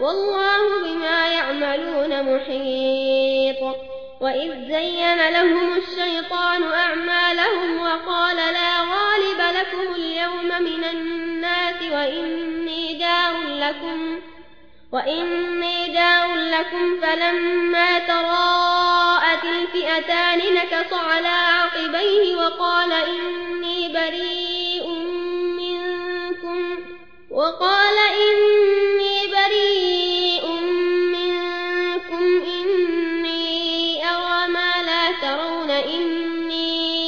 والله بما يعملون محيط. وإذ زين لهم الشيطان أعمالهم وقال لا غالب لكم اليوم من الناس وإني جار لكم وإني جار لكم فلما تراءت الفئتان نكص على عقبيه وقال إني بريء منكم وقال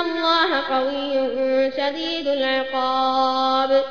الله قوي شديد العقاب